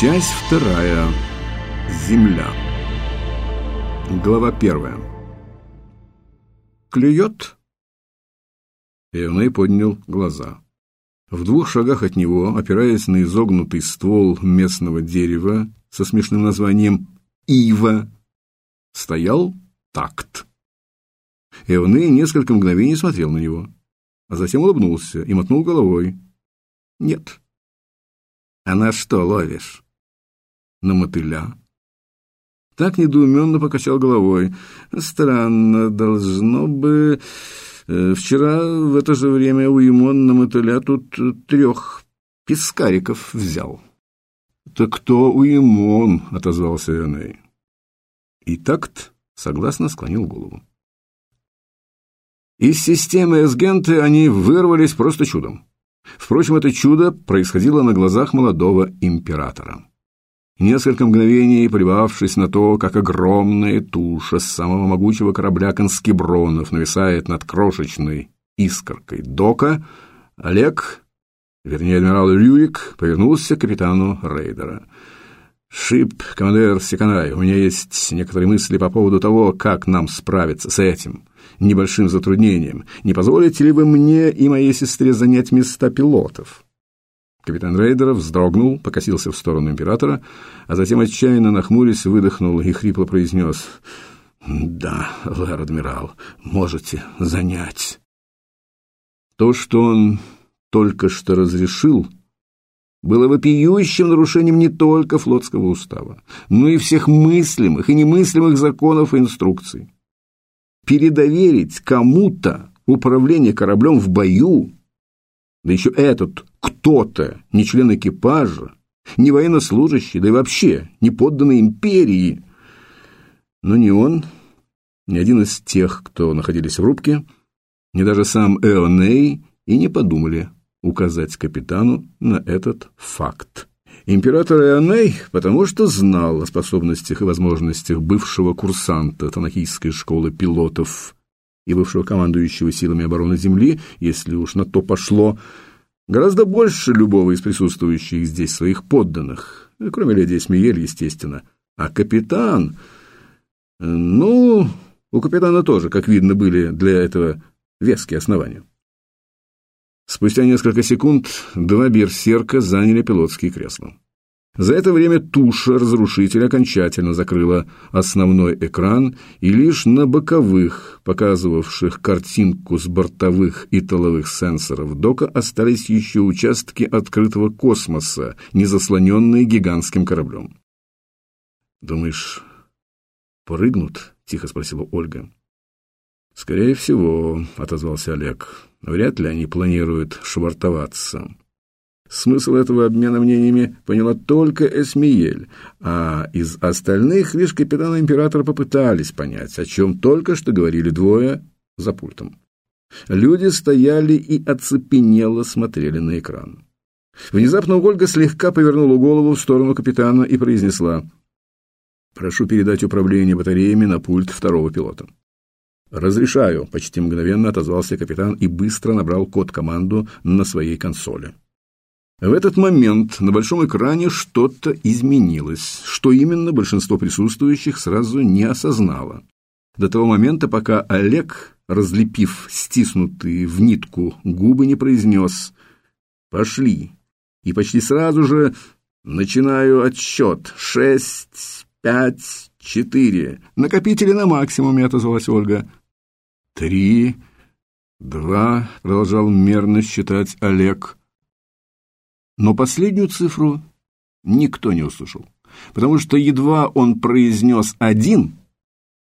Часть вторая. Земля. Глава первая. Клюет? Эвней поднял глаза. В двух шагах от него, опираясь на изогнутый ствол местного дерева со смешным названием «Ива», стоял такт. Эвней несколько мгновений смотрел на него, а затем улыбнулся и мотнул головой. «Нет». «А на что ловишь?» На мотыля. Так недоуменно покачал головой. Странно, должно бы... Э, вчера в это же время Уимон на мотыля тут трех пескариков взял. «Так кто Уимон?» — отозвался Эней. И такт согласно склонил голову. Из системы Эсгенты они вырвались просто чудом. Впрочем, это чудо происходило на глазах молодого императора. Несколько мгновений, полюбовавшись на то, как огромная туша самого могучего корабля конскебронов нависает над крошечной искоркой дока, Олег, вернее адмирал Рюрик, повернулся к капитану рейдера. «Шип, командир Секанай, у меня есть некоторые мысли по поводу того, как нам справиться с этим небольшим затруднением. Не позволите ли вы мне и моей сестре занять места пилотов?» Капитан Рейдера вздрогнул, покосился в сторону императора, а затем, отчаянно нахмурясь, выдохнул и хрипло произнес «Да, лэр-адмирал, можете занять». То, что он только что разрешил, было вопиющим нарушением не только флотского устава, но и всех мыслимых и немыслимых законов и инструкций. Передоверить кому-то управление кораблем в бою да еще этот кто-то, не член экипажа, не военнослужащий, да и вообще не подданный империи. Но ни он, ни один из тех, кто находились в рубке, ни даже сам Эоней и не подумали указать капитану на этот факт. Император Эоней, потому что знал о способностях и возможностях бывшего курсанта Танахийской школы пилотов и бывшего командующего силами обороны Земли, если уж на то пошло, гораздо больше любого из присутствующих здесь своих подданных, кроме леди Эсмиель, естественно. А капитан... Ну, у капитана тоже, как видно, были для этого веские основания. Спустя несколько секунд два берсерка заняли пилотские кресла. За это время туша разрушителя окончательно закрыла основной экран, и лишь на боковых, показывавших картинку с бортовых и тыловых сенсоров дока, остались еще участки открытого космоса, не заслоненные гигантским кораблем. «Думаешь, прыгнут?» — тихо спросила Ольга. «Скорее всего», — отозвался Олег. «Вряд ли они планируют швартоваться». Смысл этого обмена мнениями поняла только Эсмиель, а из остальных лишь капитан императора попытались понять, о чем только что говорили двое за пультом. Люди стояли и оцепенело смотрели на экран. Внезапно Ольга слегка повернула голову в сторону капитана и произнесла «Прошу передать управление батареями на пульт второго пилота». «Разрешаю», — почти мгновенно отозвался капитан и быстро набрал код-команду на своей консоли. В этот момент на большом экране что-то изменилось, что именно большинство присутствующих сразу не осознало. До того момента, пока Олег, разлепив стиснутые в нитку губы, не произнес «Пошли!» И почти сразу же начинаю отсчет. «Шесть, пять, четыре». «Накопители на максимуме», — отозвалась Ольга. «Три, два», — продолжал мерно считать Олег. Но последнюю цифру никто не услышал, потому что едва он произнес «один»,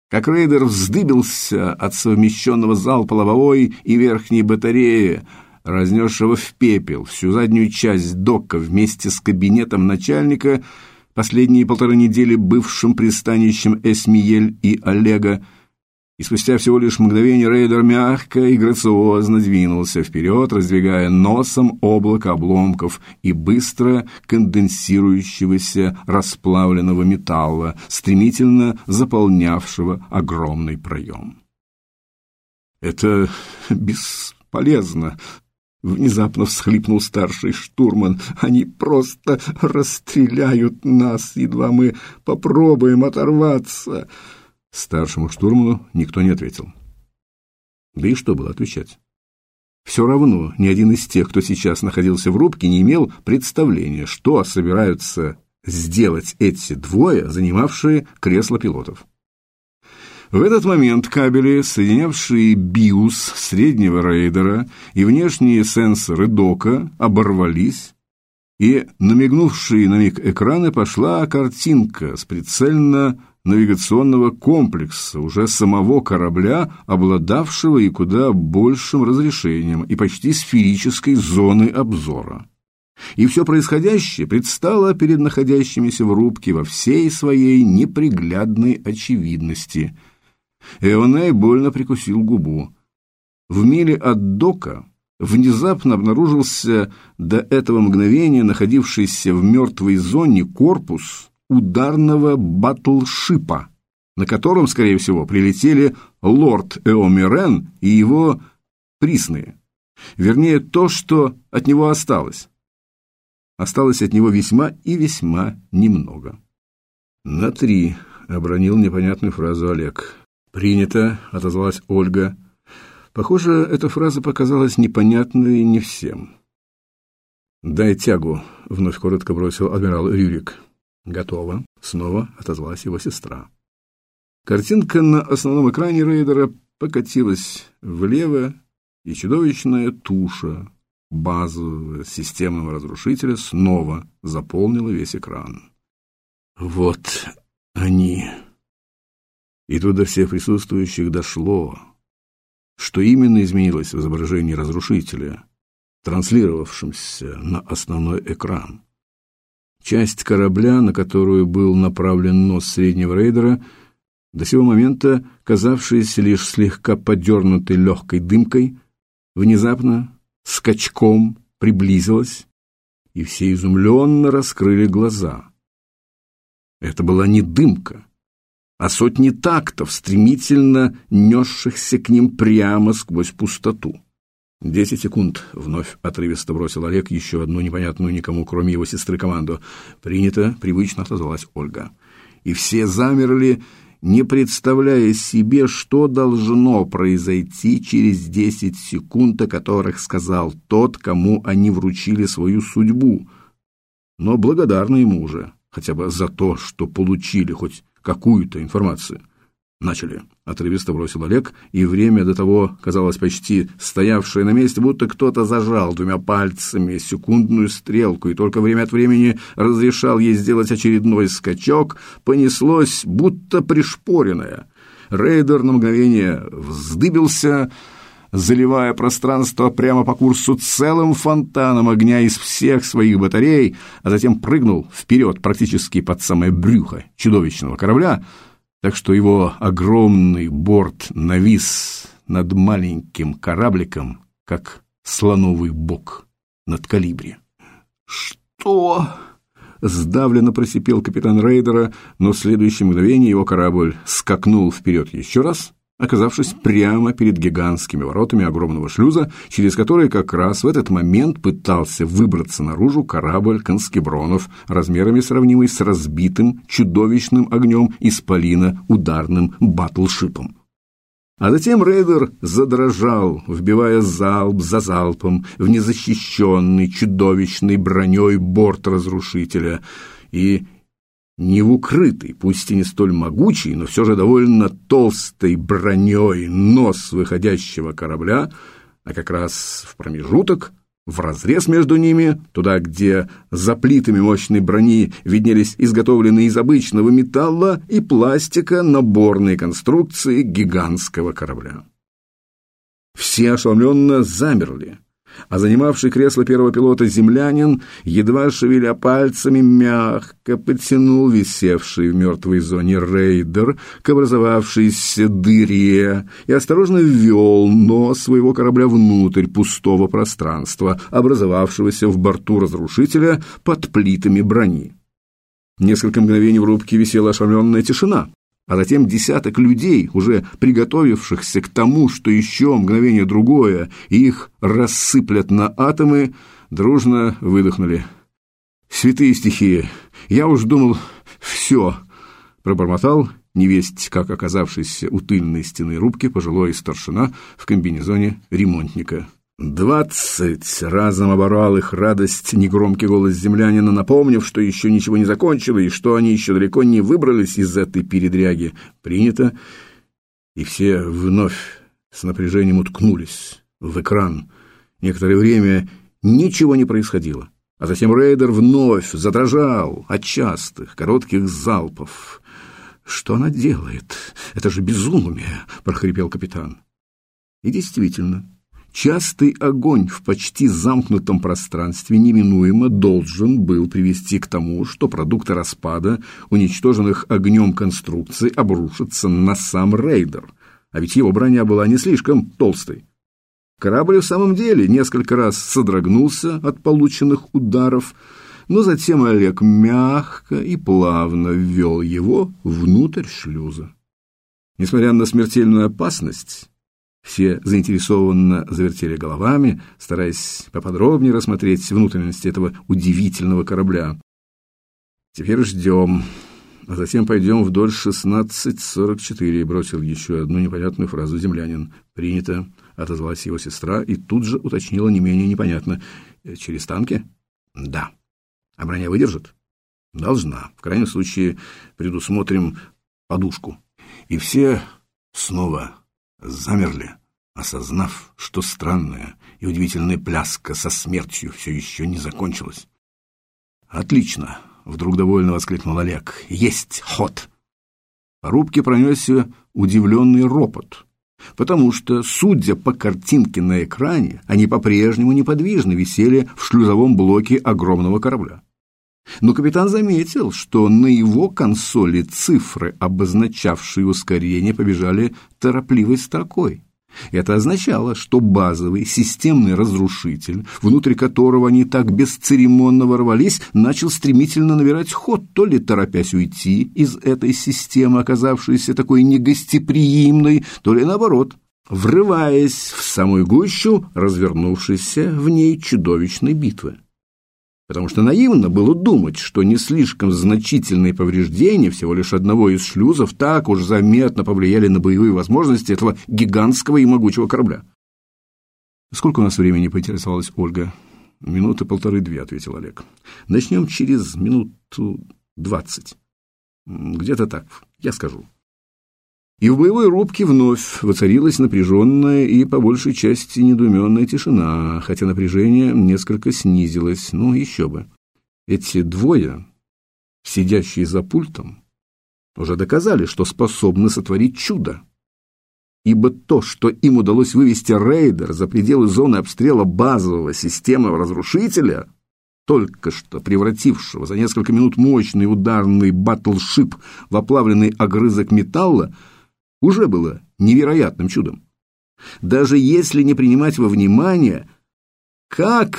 как рейдер вздыбился от совмещенного залпа лобовой и верхней батареи, разнесшего в пепел всю заднюю часть дока вместе с кабинетом начальника, последние полторы недели бывшим пристанищем Эсмиель и Олега, и спустя всего лишь мгновение рейдер мягко и грациозно двинулся вперед, раздвигая носом облако обломков и быстро конденсирующегося расплавленного металла, стремительно заполнявшего огромный проем. «Это бесполезно», Внезапно всхлипнул старший штурман. «Они просто расстреляют нас, едва мы попробуем оторваться!» Старшему штурману никто не ответил. Да и что было отвечать? Все равно ни один из тех, кто сейчас находился в рубке, не имел представления, что собираются сделать эти двое, занимавшие кресло пилотов. В этот момент кабели, соединявшие биус среднего рейдера и внешние сенсоры дока, оборвались, и на мигнувшие на миг экраны пошла картинка с прицельно-навигационного комплекса уже самого корабля, обладавшего и куда большим разрешением и почти сферической зоны обзора. И все происходящее предстало перед находящимися в рубке во всей своей неприглядной очевидности – Эоней больно прикусил губу. В миле от дока внезапно обнаружился до этого мгновения находившийся в мертвой зоне корпус ударного батлшипа, на котором, скорее всего, прилетели лорд Эомирен и его присные. Вернее, то, что от него осталось. Осталось от него весьма и весьма немного. «На три», — обронил непонятную фразу Олег. «Принято», — отозвалась Ольга. Похоже, эта фраза показалась непонятной не всем. «Дай тягу», — вновь коротко бросил адмирал Рюрик. «Готово», — снова отозвалась его сестра. Картинка на основном экране рейдера покатилась влево, и чудовищная туша базового системного разрушителя снова заполнила весь экран. «Вот они», и тут до всех присутствующих дошло, что именно изменилось в изображении разрушителя, транслировавшемся на основной экран. Часть корабля, на которую был направлен нос среднего рейдера, до сего момента казавшаяся лишь слегка подернутой легкой дымкой, внезапно, скачком приблизилась, и все изумленно раскрыли глаза. Это была не дымка, а сотни тактов, стремительно несшихся к ним прямо сквозь пустоту. «Десять секунд», — вновь отрывисто бросил Олег еще одну непонятную никому, кроме его сестры, команду. «Принято», — привычно отозвалась Ольга. И все замерли, не представляя себе, что должно произойти через десять секунд, о которых сказал тот, кому они вручили свою судьбу. Но благодарны ему уже, хотя бы за то, что получили хоть какую-то информацию. Начали. Отрывисто бросил Олег, и время до того казалось почти стоявшее на месте, будто кто-то зажал двумя пальцами секундную стрелку, и только время от времени разрешал ей сделать очередной скачок, понеслось, будто пришпоренное. Рейдер на мгновение вздыбился, заливая пространство прямо по курсу целым фонтаном огня из всех своих батарей, а затем прыгнул вперед практически под самое брюхо чудовищного корабля, так что его огромный борт навис над маленьким корабликом, как слоновый бок над калибри. «Что?» — сдавленно просипел капитан рейдера, но в следующее мгновение его корабль скакнул вперед еще раз — оказавшись прямо перед гигантскими воротами огромного шлюза, через который как раз в этот момент пытался выбраться наружу корабль конскебронов, размерами сравнимый с разбитым чудовищным огнем исполина ударным батлшипом. А затем рейдер задрожал, вбивая залп за залпом в незащищенный чудовищной броней борт разрушителя, и не в укрытый, пусть и не столь могучий, но все же довольно толстой броней нос выходящего корабля, а как раз в промежуток, в разрез между ними, туда, где за плитами мощной брони виднелись изготовленные из обычного металла и пластика наборные конструкции гигантского корабля. Все ошеломленно замерли, а занимавший кресло первого пилота землянин, едва шевеля пальцами, мягко подтянул висевший в мертвой зоне рейдер к образовавшейся дыре и осторожно ввел нос своего корабля внутрь пустого пространства, образовавшегося в борту разрушителя под плитами брони. Несколько мгновений в рубке висела ошеломленная тишина, а затем десяток людей, уже приготовившихся к тому, что еще мгновение другое, их рассыплят на атомы, дружно выдохнули. «Святые стихии! Я уж думал, все!» — пробормотал невесть, как оказавшийся у тыльной стены рубки пожилой старшина в комбинезоне ремонтника. «Двадцать!» — разом оборвал их радость негромкий голос землянина, напомнив, что еще ничего не закончило и что они еще далеко не выбрались из этой передряги. Принято, и все вновь с напряжением уткнулись в экран. Некоторое время ничего не происходило, а затем рейдер вновь задрожал от частых, коротких залпов. «Что она делает? Это же безумие!» — прохрипел капитан. И действительно, Частый огонь в почти замкнутом пространстве неминуемо должен был привести к тому, что продукты распада, уничтоженных огнем конструкций, обрушатся на сам рейдер. А ведь его броня была не слишком толстой. Корабль в самом деле несколько раз содрогнулся от полученных ударов, но затем Олег мягко и плавно ввел его внутрь шлюза. Несмотря на смертельную опасность, все заинтересованно завертели головами, стараясь поподробнее рассмотреть внутренности этого удивительного корабля. «Теперь ждем, а затем пойдем вдоль 1644», — бросил еще одну непонятную фразу землянин. «Принято», — отозвалась его сестра и тут же уточнила не менее непонятно. «Через танки?» «Да». «А броня выдержит?» «Должна. В крайнем случае предусмотрим подушку». И все снова замерли, осознав, что странная и удивительная пляска со смертью все еще не закончилась. «Отлично!» — вдруг довольно воскликнул Олег. «Есть ход!» По рубке пронесся удивленный ропот, потому что, судя по картинке на экране, они по-прежнему неподвижно висели в шлюзовом блоке огромного корабля. Но капитан заметил, что на его консоли цифры, обозначавшие ускорение, побежали торопливой строкой. Это означало, что базовый системный разрушитель, внутри которого они так бесцеремонно ворвались, начал стремительно набирать ход, то ли торопясь уйти из этой системы, оказавшейся такой негостеприимной, то ли наоборот, врываясь в самую гущу развернувшейся в ней чудовищной битвы потому что наивно было думать, что не слишком значительные повреждения всего лишь одного из шлюзов так уж заметно повлияли на боевые возможности этого гигантского и могучего корабля. «Сколько у нас времени?» — поинтересовалась Ольга. «Минуты полторы-две», — ответил Олег. «Начнем через минуту двадцать. Где-то так, я скажу». И в боевой рубке вновь воцарилась напряженная и, по большей части, недуменная тишина, хотя напряжение несколько снизилось, ну еще бы. Эти двое, сидящие за пультом, уже доказали, что способны сотворить чудо. Ибо то, что им удалось вывести рейдер за пределы зоны обстрела базового системного разрушителя, только что превратившего за несколько минут мощный ударный батлшип в оплавленный огрызок металла, уже было невероятным чудом. Даже если не принимать во внимание, как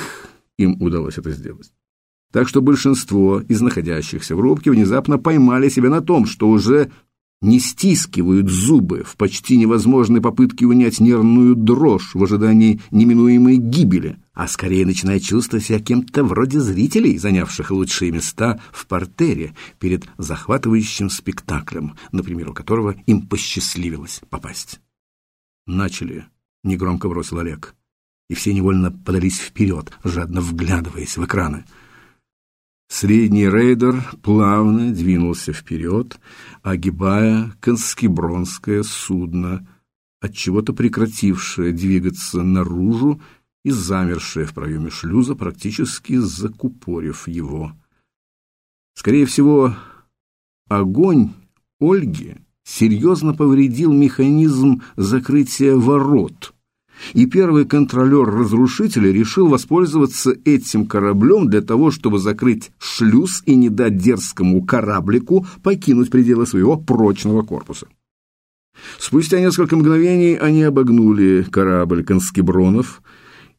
им удалось это сделать. Так что большинство из находящихся в рубке внезапно поймали себя на том, что уже не стискивают зубы в почти невозможной попытке унять нервную дрожь в ожидании неминуемой гибели, а скорее начинают чувствовать себя кем-то вроде зрителей, занявших лучшие места в портере перед захватывающим спектаклем, на примеру которого им посчастливилось попасть. «Начали», — негромко бросил Олег, и все невольно подались вперед, жадно вглядываясь в экраны — Средний рейдер плавно двинулся вперед, огибая конскебронское судно, от чего-то прекратившее двигаться наружу и замершее в проеме шлюза, практически закупорив его. Скорее всего, огонь Ольги серьезно повредил механизм закрытия ворот, и первый контролер разрушителя решил воспользоваться этим кораблем для того, чтобы закрыть шлюз и не дать дерзкому кораблику покинуть пределы своего прочного корпуса. Спустя несколько мгновений они обогнули корабль конскебронов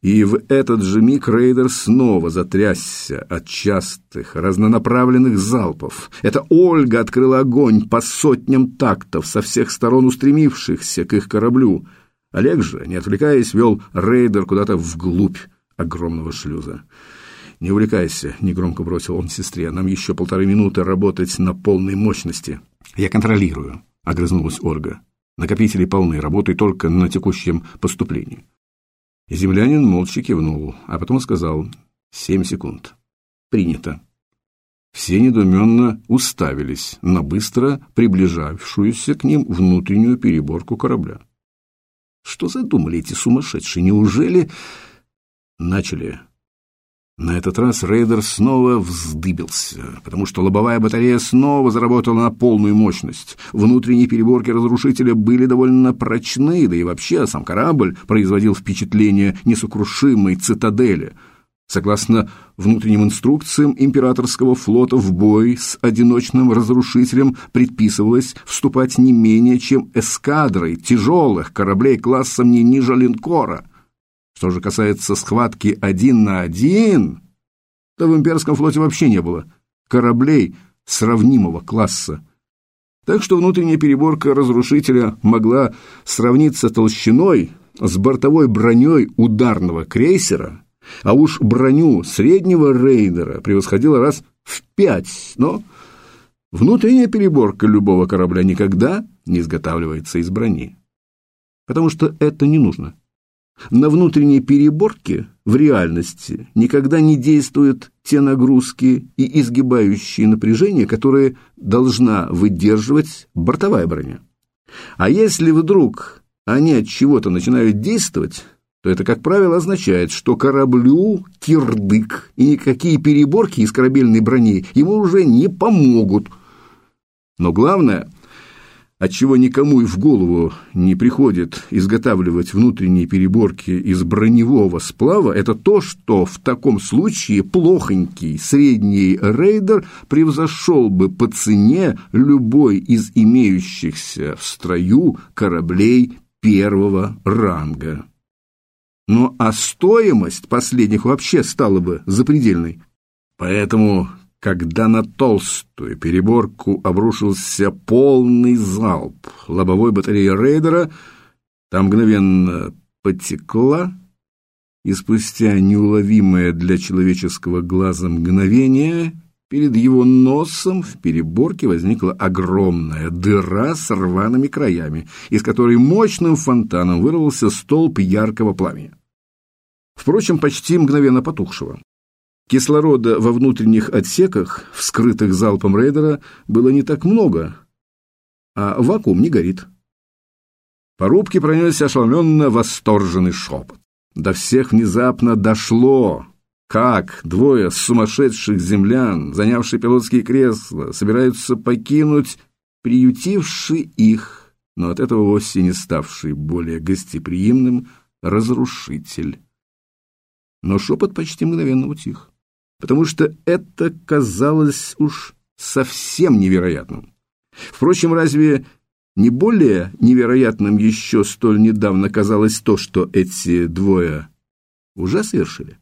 И в этот же миг рейдер снова затрясся от частых, разнонаправленных залпов. Это Ольга открыла огонь по сотням тактов, со всех сторон устремившихся к их кораблю. Олег же, не отвлекаясь, вел рейдер куда-то вглубь огромного шлюза. «Не увлекайся», — негромко бросил он сестре, — «нам еще полторы минуты работать на полной мощности». «Я контролирую», — огрызнулась Ольга. «Накопители полны, работай только на текущем поступлении». Землянин молча кивнул, а потом сказал «Семь секунд». «Принято». Все недоуменно уставились на быстро приближавшуюся к ним внутреннюю переборку корабля. Что задумали эти сумасшедшие? Неужели... Начали. На этот раз рейдер снова вздыбился, потому что лобовая батарея снова заработала на полную мощность. Внутренние переборки разрушителя были довольно прочны, да и вообще сам корабль производил впечатление несокрушимой цитадели. Согласно внутренним инструкциям императорского флота в бой с одиночным разрушителем предписывалось вступать не менее чем эскадрой тяжелых кораблей классом не ниже линкора – что же касается схватки один на один, то в имперском флоте вообще не было кораблей сравнимого класса. Так что внутренняя переборка разрушителя могла сравниться толщиной с бортовой броней ударного крейсера, а уж броню среднего рейдера превосходила раз в пять, но внутренняя переборка любого корабля никогда не изготавливается из брони, потому что это не нужно. На внутренней переборке в реальности никогда не действуют те нагрузки и изгибающие напряжения, которые должна выдерживать бортовая броня. А если вдруг они от чего-то начинают действовать, то это, как правило, означает, что кораблю кирдык, и никакие переборки из корабельной брони ему уже не помогут. Но главное – отчего никому и в голову не приходит изготавливать внутренние переборки из броневого сплава, это то, что в таком случае плохонький средний рейдер превзошел бы по цене любой из имеющихся в строю кораблей первого ранга. Ну а стоимость последних вообще стала бы запредельной. Поэтому когда на толстую переборку обрушился полный залп лобовой батареи рейдера, там мгновенно потекла, и спустя неуловимое для человеческого глаза мгновение перед его носом в переборке возникла огромная дыра с рваными краями, из которой мощным фонтаном вырвался столб яркого пламени. Впрочем, почти мгновенно потухшего. Кислорода во внутренних отсеках, вскрытых залпом рейдера, было не так много, а вакуум не горит. По рубке пронесся ошеломленно восторженный шепот. До всех внезапно дошло, как двое сумасшедших землян, занявшие пилотские кресла, собираются покинуть приютивший их, но от этого вовсе не ставший более гостеприимным, разрушитель. Но шепот почти мгновенно утих потому что это казалось уж совсем невероятным. Впрочем, разве не более невероятным еще столь недавно казалось то, что эти двое уже совершили?